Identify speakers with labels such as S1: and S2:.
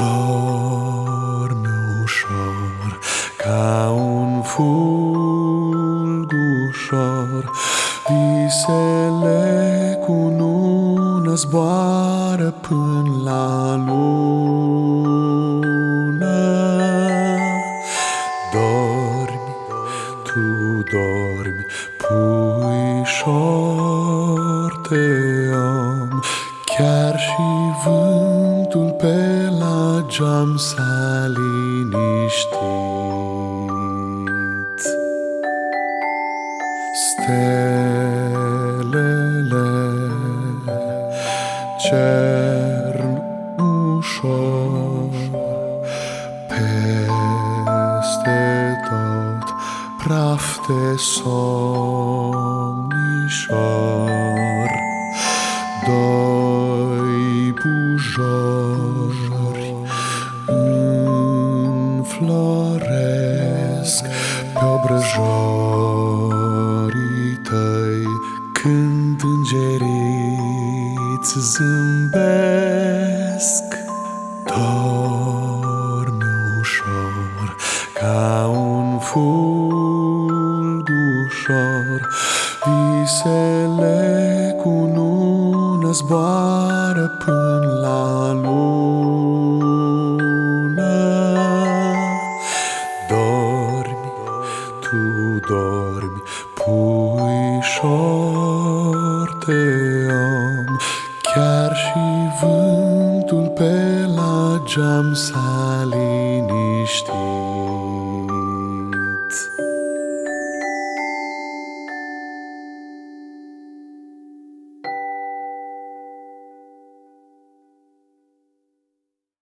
S1: Dorme ușor ca un fulgușor. Visele cu nună zboară până la lună. Dormi, tu dormi, puișor te om. Chiar și vântul pe la geam s-a liniștit Stelele cern ușor Peste tot praf de pe obrăjorii tăi Când îngeriți zâmbesc Dormi ușor ca un fulg ușor. Visele cu nună zboară până la lună tu dormi, puișor te am Chiar și vântul pe la geam s-a liniștit